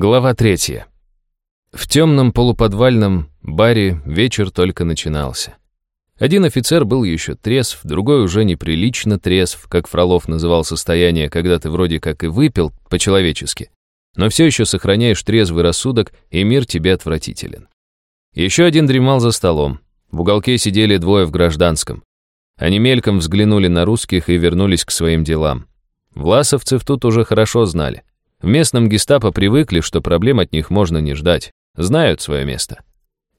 Глава третья. В темном полуподвальном баре вечер только начинался. Один офицер был еще трезв, другой уже неприлично трезв, как Фролов называл состояние, когда ты вроде как и выпил по-человечески, но все еще сохраняешь трезвый рассудок, и мир тебе отвратителен. Еще один дремал за столом. В уголке сидели двое в гражданском. Они мельком взглянули на русских и вернулись к своим делам. Власовцев тут уже хорошо знали. В местном гестапо привыкли, что проблем от них можно не ждать. Знают свое место.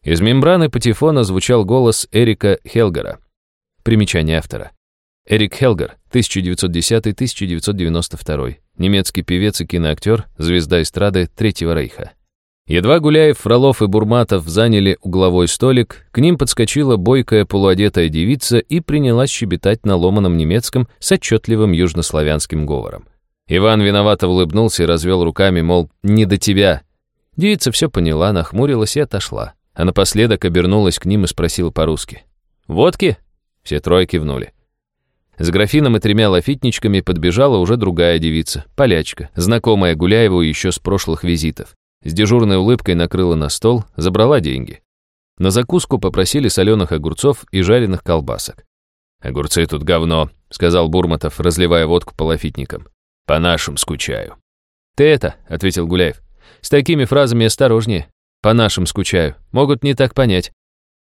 Из мембраны патефона звучал голос Эрика Хелгера. Примечание автора. Эрик Хелгер, 1910-1992. Немецкий певец и киноактер, звезда эстрады Третьего Рейха. Едва Гуляев, Фролов и Бурматов заняли угловой столик, к ним подскочила бойкая полуодетая девица и принялась щебетать на ломаном немецком с отчетливым южнославянским говором. Иван виновато улыбнулся и развел руками, мол, не до тебя. Девица все поняла, нахмурилась и отошла. А напоследок обернулась к ним и спросила по-русски. «Водки?» Все трое кивнули. С графином и тремя лафитничками подбежала уже другая девица, полячка, знакомая Гуляеву еще с прошлых визитов. С дежурной улыбкой накрыла на стол, забрала деньги. На закуску попросили соленых огурцов и жареных колбасок. «Огурцы тут говно», — сказал Бурматов, разливая водку по лафитникам. По нашим скучаю». «Ты это», — ответил Гуляев. «С такими фразами осторожнее. По нашим скучаю. Могут не так понять».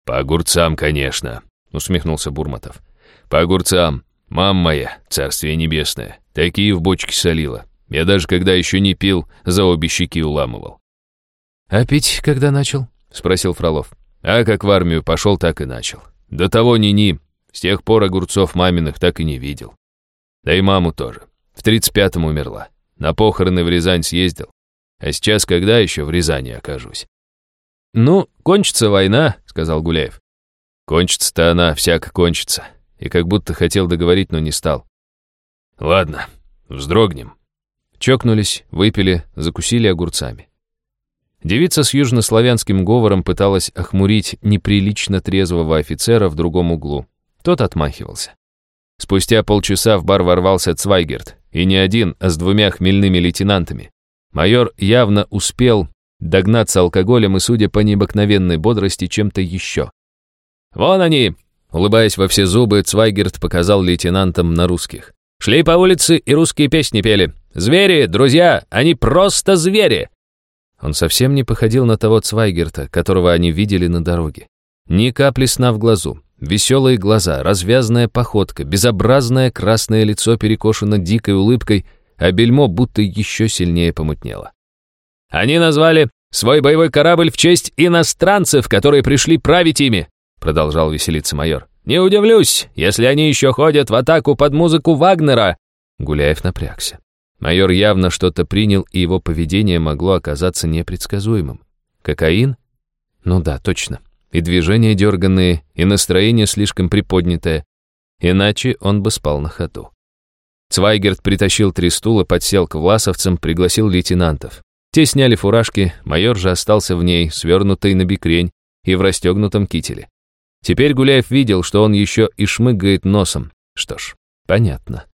«По огурцам, конечно», — усмехнулся Бурматов. «По огурцам. Мама моя, царствие небесное, такие в бочке солила. Я даже когда еще не пил, за обе щеки уламывал». «А пить когда начал?» — спросил Фролов. «А как в армию пошел, так и начал. До того ни-ни. С тех пор огурцов маминых так и не видел. Да и маму тоже. В 35-м умерла. На похороны в Рязань съездил. А сейчас когда еще в Рязани окажусь? «Ну, кончится война», — сказал Гуляев. «Кончится-то она, всяко кончится». И как будто хотел договорить, но не стал. «Ладно, вздрогнем». Чокнулись, выпили, закусили огурцами. Девица с южнославянским говором пыталась охмурить неприлично трезвого офицера в другом углу. Тот отмахивался. Спустя полчаса в бар ворвался Цвайгерт. И не один, а с двумя хмельными лейтенантами. Майор явно успел догнаться алкоголем и, судя по необыкновенной бодрости, чем-то еще. «Вон они!» Улыбаясь во все зубы, Цвайгерт показал лейтенантам на русских. «Шли по улице и русские песни пели. Звери, друзья, они просто звери!» Он совсем не походил на того Цвайгерта, которого они видели на дороге. Ни капли сна в глазу, Веселые глаза, развязная походка, безобразное красное лицо перекошено дикой улыбкой, а бельмо будто еще сильнее помутнело. «Они назвали свой боевой корабль в честь иностранцев, которые пришли править ими», продолжал веселиться майор. «Не удивлюсь, если они еще ходят в атаку под музыку Вагнера». Гуляев напрягся. Майор явно что-то принял, и его поведение могло оказаться непредсказуемым. Кокаин? Ну да, точно и движения дерганные, и настроение слишком приподнятое. Иначе он бы спал на ходу. Цвайгерт притащил три стула, подсел к власовцам, пригласил лейтенантов. Те сняли фуражки, майор же остался в ней, свернутый на бикрень и в расстегнутом кителе. Теперь Гуляев видел, что он еще и шмыгает носом. Что ж, понятно.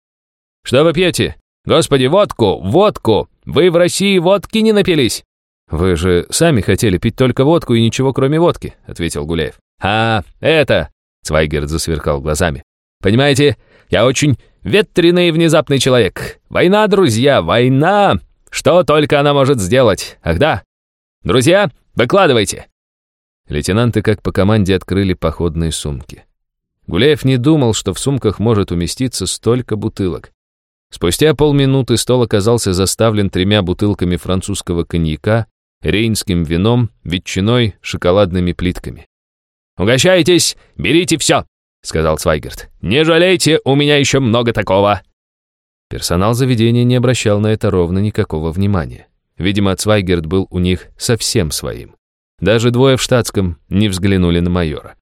«Что вы пьете? Господи, водку! Водку! Вы в России водки не напились?» «Вы же сами хотели пить только водку и ничего кроме водки», — ответил Гуляев. «А, это...» — Цвайгерт засверкал глазами. «Понимаете, я очень ветреный и внезапный человек. Война, друзья, война! Что только она может сделать? Ах да! Друзья, выкладывайте!» Лейтенанты как по команде открыли походные сумки. Гуляев не думал, что в сумках может уместиться столько бутылок. Спустя полминуты стол оказался заставлен тремя бутылками французского коньяка, рейнским вином, ветчиной, шоколадными плитками. «Угощайтесь, берите все!» — сказал Свайгерт. «Не жалейте, у меня еще много такого!» Персонал заведения не обращал на это ровно никакого внимания. Видимо, Цвайгерт был у них совсем своим. Даже двое в штатском не взглянули на майора.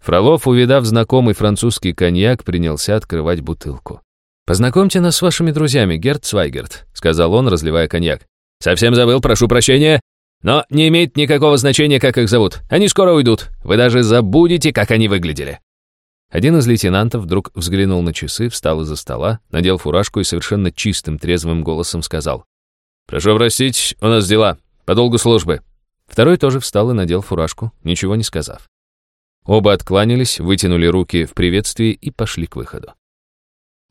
Фролов, увидав знакомый французский коньяк, принялся открывать бутылку. «Познакомьте нас с вашими друзьями, Герт Цвайгерт», — сказал он, разливая коньяк. «Совсем забыл, прошу прощения. Но не имеет никакого значения, как их зовут. Они скоро уйдут. Вы даже забудете, как они выглядели». Один из лейтенантов вдруг взглянул на часы, встал из-за стола, надел фуражку и совершенно чистым, трезвым голосом сказал. «Прошу простить, у нас дела. По долгу службы». Второй тоже встал и надел фуражку, ничего не сказав. Оба откланялись, вытянули руки в приветствии и пошли к выходу.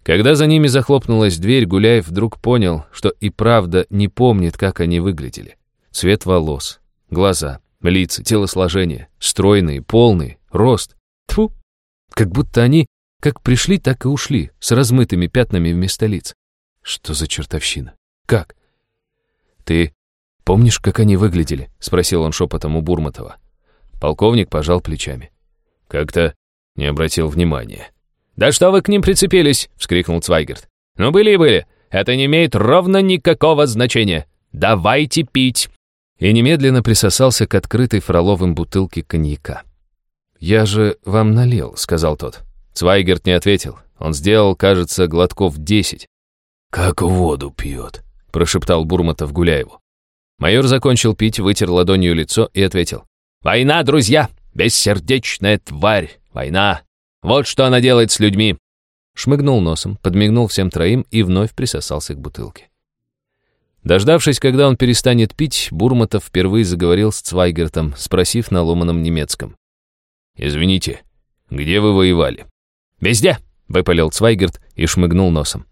Когда за ними захлопнулась дверь, Гуляев вдруг понял, что и правда не помнит, как они выглядели. Цвет волос, глаза, лица, телосложение, стройные, полные, рост. Тфу, как будто они как пришли, так и ушли, с размытыми пятнами вместо лиц. Что за чертовщина? Как? Ты помнишь, как они выглядели? Спросил он шепотом у Бурматова. Полковник пожал плечами. Как-то не обратил внимания. «Да что вы к ним прицепились?» — вскрикнул Цвайгерт. «Ну были и были. Это не имеет ровно никакого значения. Давайте пить!» И немедленно присосался к открытой Фроловым бутылке коньяка. «Я же вам налил», — сказал тот. Цвайгерт не ответил. Он сделал, кажется, глотков десять. «Как воду пьет», — прошептал Бурматов Гуляеву. Майор закончил пить, вытер ладонью лицо и ответил. «Война, друзья! Бессердечная тварь! Война! Вот что она делает с людьми!» Шмыгнул носом, подмигнул всем троим и вновь присосался к бутылке. Дождавшись, когда он перестанет пить, Бурматов впервые заговорил с Цвайгертом, спросив на ломаном немецком. «Извините, где вы воевали?» «Везде!» — выпалил Цвайгерт и шмыгнул носом.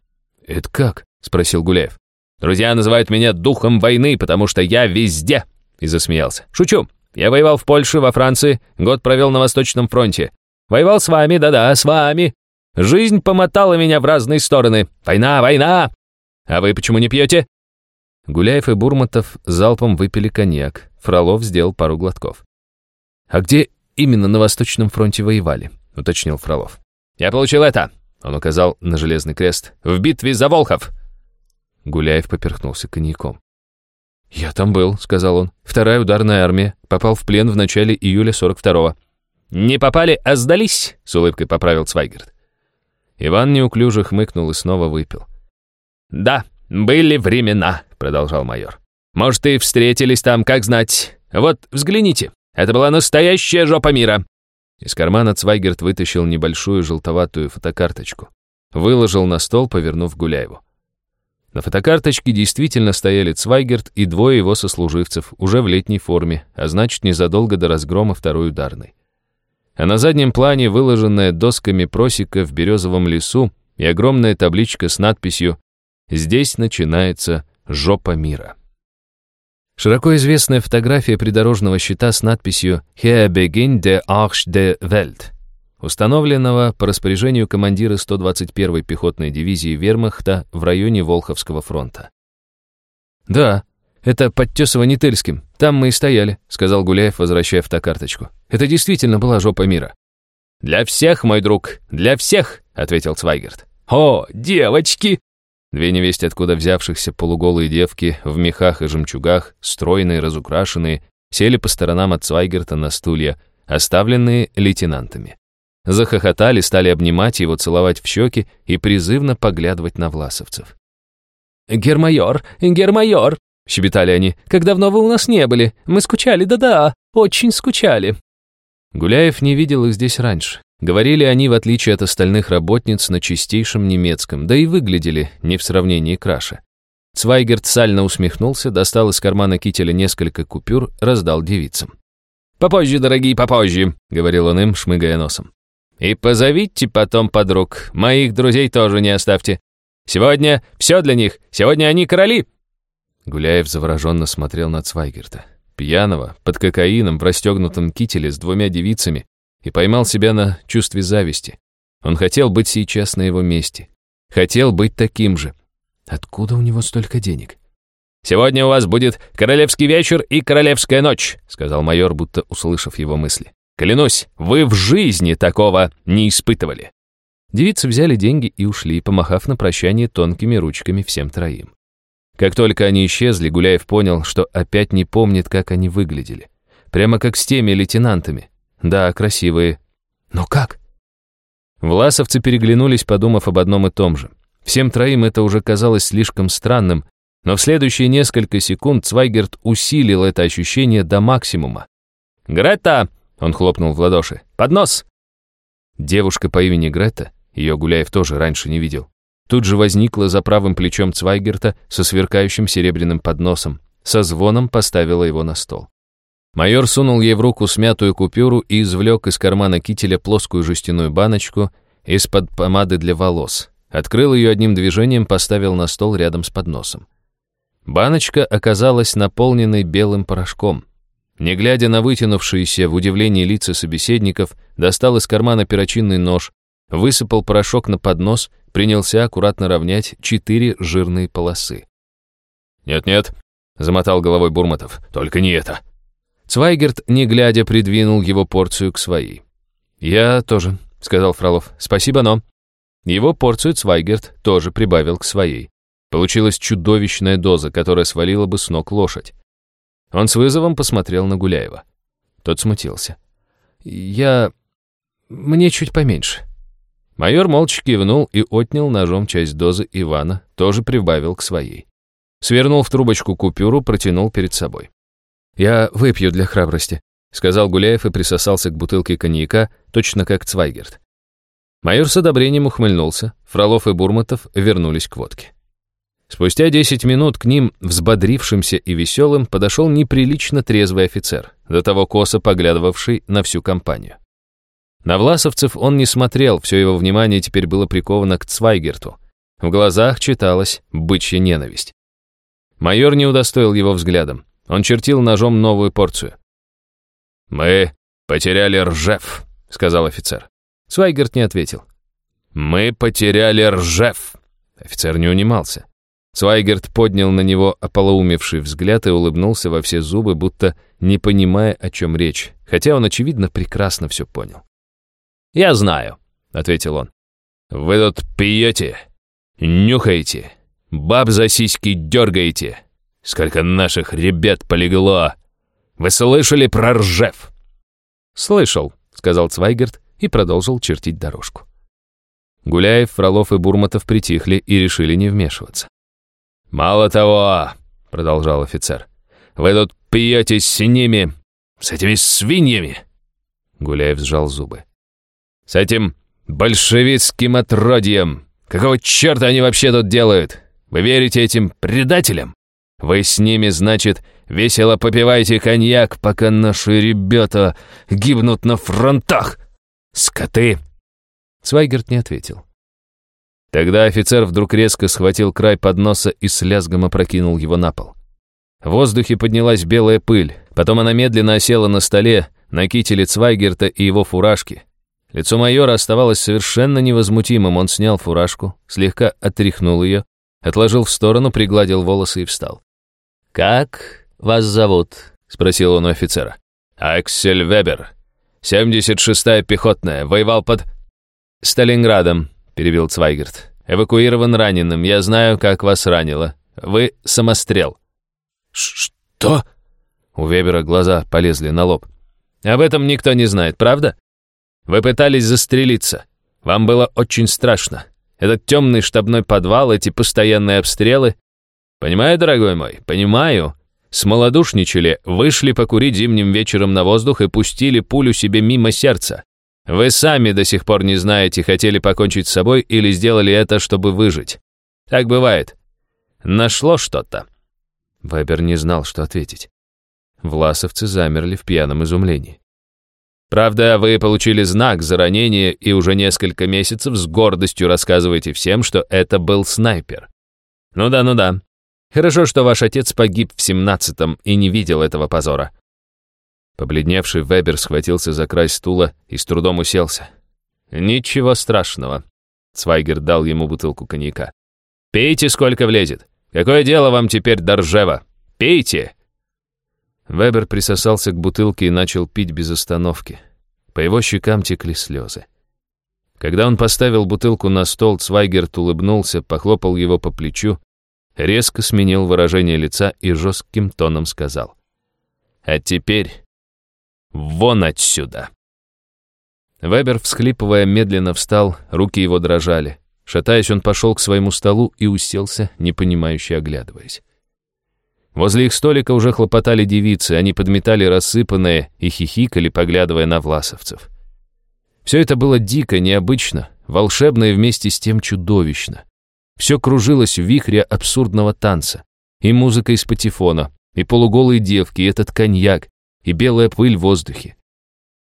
«Это как?» — спросил Гуляев. «Друзья называют меня духом войны, потому что я везде!» И засмеялся. «Шучу! Я воевал в Польше, во Франции, год провел на Восточном фронте. Воевал с вами, да-да, с вами. Жизнь помотала меня в разные стороны. Война, война! А вы почему не пьете?» Гуляев и Бурматов залпом выпили коньяк. Фролов сделал пару глотков. «А где именно на Восточном фронте воевали?» — уточнил Фролов. «Я получил это!» — он указал на железный крест. «В битве за Волхов!» Гуляев поперхнулся коньяком. «Я там был», — сказал он. «Вторая ударная армия. Попал в плен в начале июля 42-го». «Не попали, а сдались», — с улыбкой поправил Цвайгерт. Иван неуклюже хмыкнул и снова выпил. «Да, были времена», — продолжал майор. «Может, и встретились там, как знать. Вот, взгляните, это была настоящая жопа мира. Из кармана Цвайгерт вытащил небольшую желтоватую фотокарточку. Выложил на стол, повернув Гуляеву. На фотокарточке действительно стояли Цвайгерт и двое его сослуживцев, уже в летней форме, а значит, незадолго до разгрома второй ударной. А на заднем плане выложенная досками просека в березовом лесу и огромная табличка с надписью «Здесь начинается жопа мира». Широко известная фотография придорожного щита с надписью «Here begin the Arch de Welt», установленного по распоряжению командира 121-й пехотной дивизии Вермахта в районе Волховского фронта. «Да, это под Тесово-Нетельским, там мы и стояли», сказал Гуляев, возвращая фотокарточку. «Это действительно была жопа мира». «Для всех, мой друг, для всех», — ответил Цвайгерт. «О, девочки!» Две невесты, откуда взявшихся полуголые девки в мехах и жемчугах, стройные, разукрашенные, сели по сторонам от Цвайгерта на стулья, оставленные лейтенантами. Захохотали, стали обнимать его, целовать в щеки и призывно поглядывать на власовцев. «Гермайор, гермайор!» — щебетали они. «Как давно вы у нас не были? Мы скучали, да-да, очень скучали». Гуляев не видел их здесь раньше. Говорили они, в отличие от остальных работниц, на чистейшем немецком, да и выглядели не в сравнении краше. Цвайгерт сально усмехнулся, достал из кармана кителя несколько купюр, раздал девицам. «Попозже, дорогие, попозже», — говорил он им, шмыгая носом. «И позовите потом подруг, моих друзей тоже не оставьте. Сегодня все для них, сегодня они короли». Гуляев завороженно смотрел на Цвайгерта. Пьяного, под кокаином, в расстегнутом кителе с двумя девицами, и поймал себя на чувстве зависти. Он хотел быть сейчас на его месте. Хотел быть таким же. Откуда у него столько денег? «Сегодня у вас будет королевский вечер и королевская ночь», сказал майор, будто услышав его мысли. «Клянусь, вы в жизни такого не испытывали». Девицы взяли деньги и ушли, помахав на прощание тонкими ручками всем троим. Как только они исчезли, Гуляев понял, что опять не помнит, как они выглядели. Прямо как с теми лейтенантами. Да, красивые. Но как? Власовцы переглянулись, подумав об одном и том же. Всем троим это уже казалось слишком странным, но в следующие несколько секунд Цвайгерт усилил это ощущение до максимума. «Грета!» — он хлопнул в ладоши. «Поднос!» Девушка по имени Грета, ее Гуляев тоже раньше не видел, тут же возникла за правым плечом Цвайгерта со сверкающим серебряным подносом, со звоном поставила его на стол. Майор сунул ей в руку смятую купюру и извлек из кармана кителя плоскую жестяную баночку из-под помады для волос. Открыл ее одним движением, поставил на стол рядом с подносом. Баночка оказалась наполненной белым порошком. Не глядя на вытянувшиеся в удивлении лица собеседников, достал из кармана перочинный нож, высыпал порошок на поднос, принялся аккуратно равнять четыре жирные полосы. «Нет-нет», — замотал головой Бурматов, — «только не это». Цвайгерт, не глядя, придвинул его порцию к своей. «Я тоже», — сказал Фролов. «Спасибо, но...» Его порцию Цвайгерт тоже прибавил к своей. Получилась чудовищная доза, которая свалила бы с ног лошадь. Он с вызовом посмотрел на Гуляева. Тот смутился. «Я... мне чуть поменьше». Майор молча кивнул и отнял ножом часть дозы Ивана, тоже прибавил к своей. Свернул в трубочку купюру, протянул перед собой. «Я выпью для храбрости», — сказал Гуляев и присосался к бутылке коньяка, точно как Цвайгерт. Майор с одобрением ухмыльнулся, Фролов и Бурматов вернулись к водке. Спустя десять минут к ним, взбодрившимся и веселым, подошел неприлично трезвый офицер, до того косо поглядывавший на всю компанию. На власовцев он не смотрел, все его внимание теперь было приковано к Цвайгерту. В глазах читалась бычья ненависть. Майор не удостоил его взглядом. Он чертил ножом новую порцию. «Мы потеряли Ржев», — сказал офицер. Цвайгерт не ответил. «Мы потеряли Ржев». Офицер не унимался. Цвайгерт поднял на него ополоумевший взгляд и улыбнулся во все зубы, будто не понимая, о чем речь, хотя он, очевидно, прекрасно все понял. «Я знаю», — ответил он. «Вы тут пьете, нюхаете, баб за сиськи дергаете, Сколько наших ребят полегло! Вы слышали про Ржев?» «Слышал», — сказал Цвайгерт и продолжил чертить дорожку. Гуляев, Фролов и Бурматов притихли и решили не вмешиваться. «Мало того», — продолжал офицер, — «вы тут пьете с ними, с этими свиньями». Гуляев сжал зубы. «С этим большевистским отродьем. Какого черта они вообще тут делают? Вы верите этим предателям?» Вы с ними, значит, весело попиваете коньяк, пока наши ребята гибнут на фронтах. Скоты!» Свайгерт не ответил. Тогда офицер вдруг резко схватил край подноса и с лязгом опрокинул его на пол. В воздухе поднялась белая пыль, потом она медленно осела на столе, на кителе Цвайгерта и его фуражке. Лицо майора оставалось совершенно невозмутимым, он снял фуражку, слегка отряхнул ее, отложил в сторону, пригладил волосы и встал. «Как вас зовут?» — спросил он у офицера. «Аксель Вебер. 76-я пехотная. Воевал под...» «Сталинградом», — перебил Цвайгерт. «Эвакуирован раненым. Я знаю, как вас ранило. Вы самострел». «Что?» У Вебера глаза полезли на лоб. «Об этом никто не знает, правда? Вы пытались застрелиться. Вам было очень страшно. Этот темный штабной подвал, эти постоянные обстрелы. Понимаю, дорогой мой, понимаю. Смолодушничали, вышли покурить зимним вечером на воздух и пустили пулю себе мимо сердца. Вы сами до сих пор не знаете, хотели покончить с собой или сделали это, чтобы выжить. Так бывает. Нашло что-то. Вебер не знал, что ответить. Власовцы замерли в пьяном изумлении. Правда, вы получили знак за ранение и уже несколько месяцев с гордостью рассказываете всем, что это был снайпер. Ну да, ну да. Хорошо, что ваш отец погиб в семнадцатом и не видел этого позора. Побледневший Вебер схватился за край стула и с трудом уселся. «Ничего страшного», — Цвайгер дал ему бутылку коньяка. «Пейте, сколько влезет. Какое дело вам теперь до Ржева? Пейте!» Вебер присосался к бутылке и начал пить без остановки. По его щекам текли слезы. Когда он поставил бутылку на стол, Цвайгерт улыбнулся, похлопал его по плечу резко сменил выражение лица и жестким тоном сказал. «А теперь вон отсюда!» Вебер, всхлипывая, медленно встал, руки его дрожали. Шатаясь, он пошел к своему столу и уселся, непонимающе оглядываясь. Возле их столика уже хлопотали девицы, они подметали рассыпанное и хихикали, поглядывая на власовцев. Все это было дико, необычно, волшебно и вместе с тем чудовищно. Все кружилось в вихре абсурдного танца. И музыка из патефона, и полуголые девки, и этот коньяк, и белая пыль в воздухе.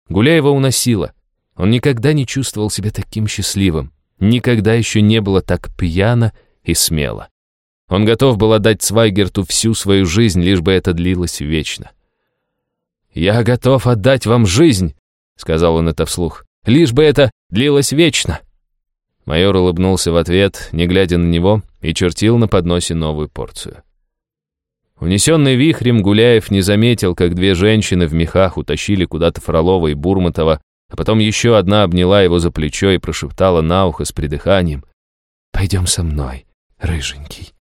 Гуляева уносила. Он никогда не чувствовал себя таким счастливым. Никогда еще не было так пьяно и смело. Он готов был отдать Свайгерту всю свою жизнь, лишь бы это длилось вечно. «Я готов отдать вам жизнь», — сказал он это вслух, «лишь бы это длилось вечно». Майор улыбнулся в ответ, не глядя на него, и чертил на подносе новую порцию. Унесенный вихрем, Гуляев не заметил, как две женщины в мехах утащили куда-то Фролова и Бурматова, а потом еще одна обняла его за плечо и прошептала на ухо с придыханием. «Пойдем со мной, рыженький».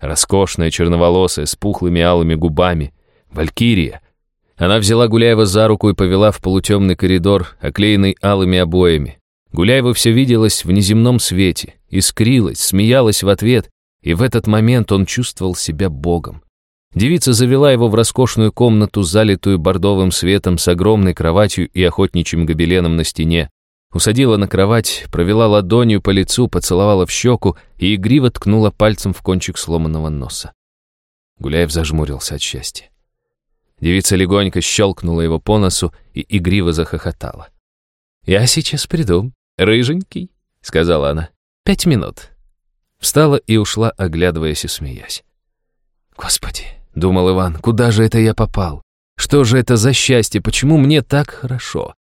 Роскошная, черноволосая, с пухлыми алыми губами. Валькирия. Она взяла Гуляева за руку и повела в полутемный коридор, оклеенный алыми обоями. Гуляева все виделось в неземном свете, искрилась, смеялась в ответ, и в этот момент он чувствовал себя богом. Девица завела его в роскошную комнату, залитую бордовым светом с огромной кроватью и охотничьим гобеленом на стене. Усадила на кровать, провела ладонью по лицу, поцеловала в щеку и игриво ткнула пальцем в кончик сломанного носа. Гуляев зажмурился от счастья. Девица легонько щелкнула его по носу и игриво захохотала. «Я сейчас приду, рыженький», — сказала она. «Пять минут». Встала и ушла, оглядываясь и смеясь. «Господи, — думал Иван, — «куда же это я попал? Что же это за счастье? Почему мне так хорошо?»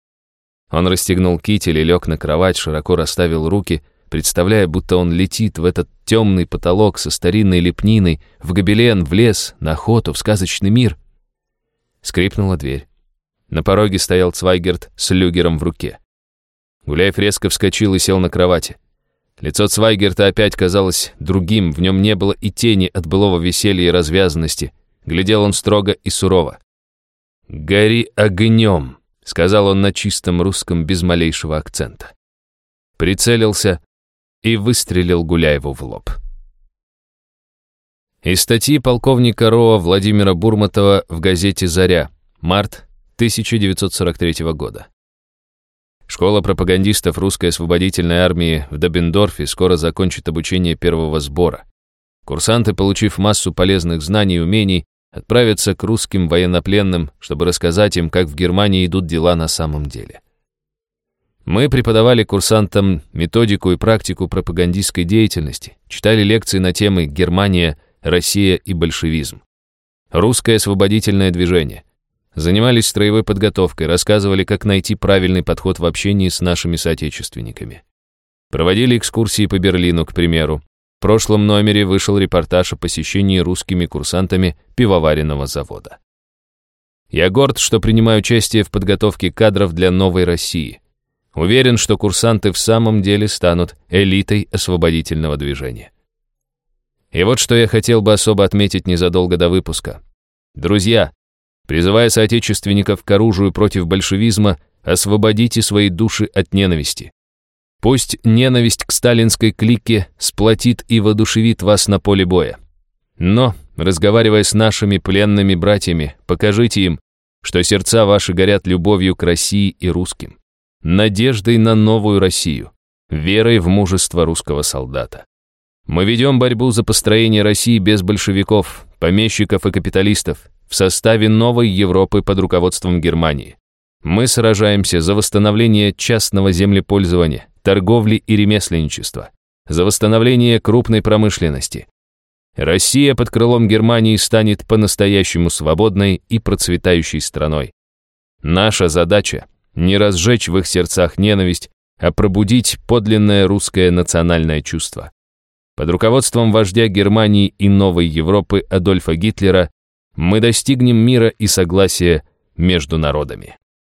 Он расстегнул китель и лег на кровать, широко расставил руки, представляя, будто он летит в этот темный потолок со старинной лепниной, в гобелен, в лес, на охоту, в сказочный мир. Скрипнула дверь. На пороге стоял Цвайгерт с люгером в руке. Гуляев резко вскочил и сел на кровати. Лицо Цвайгерта опять казалось другим, в нем не было и тени от былого веселья и развязанности. Глядел он строго и сурово. «Гори огнем», — сказал он на чистом русском без малейшего акцента. Прицелился и выстрелил Гуляеву в лоб. Из статьи полковника РОА Владимира Бурматова в газете «Заря», март 1943 года. Школа пропагандистов русской освободительной армии в Добендорфе скоро закончит обучение первого сбора. Курсанты, получив массу полезных знаний и умений, отправиться к русским военнопленным, чтобы рассказать им, как в Германии идут дела на самом деле. Мы преподавали курсантам методику и практику пропагандистской деятельности, читали лекции на темы «Германия», «Россия» и «Большевизм», «Русское освободительное движение», занимались строевой подготовкой, рассказывали, как найти правильный подход в общении с нашими соотечественниками. Проводили экскурсии по Берлину, к примеру, в прошлом номере вышел репортаж о посещении русскими курсантами пивоваренного завода. Я горд, что принимаю участие в подготовке кадров для новой России. Уверен, что курсанты в самом деле станут элитой освободительного движения. И вот что я хотел бы особо отметить незадолго до выпуска. Друзья, призывая соотечественников к оружию против большевизма, освободите свои души от ненависти. Пусть ненависть к сталинской клике сплотит и воодушевит вас на поле боя. Но, разговаривая с нашими пленными братьями, покажите им, что сердца ваши горят любовью к России и русским, надеждой на новую Россию, верой в мужество русского солдата. Мы ведем борьбу за построение России без большевиков, помещиков и капиталистов, в составе новой Европы под руководством Германии. Мы сражаемся за восстановление частного землепользования, торговли и ремесленничества, за восстановление крупной промышленности. Россия под крылом Германии станет по-настоящему свободной и процветающей страной. Наша задача – не разжечь в их сердцах ненависть, а пробудить подлинное русское национальное чувство. Под руководством вождя Германии и Новой Европы Адольфа Гитлера мы достигнем мира и согласия между народами.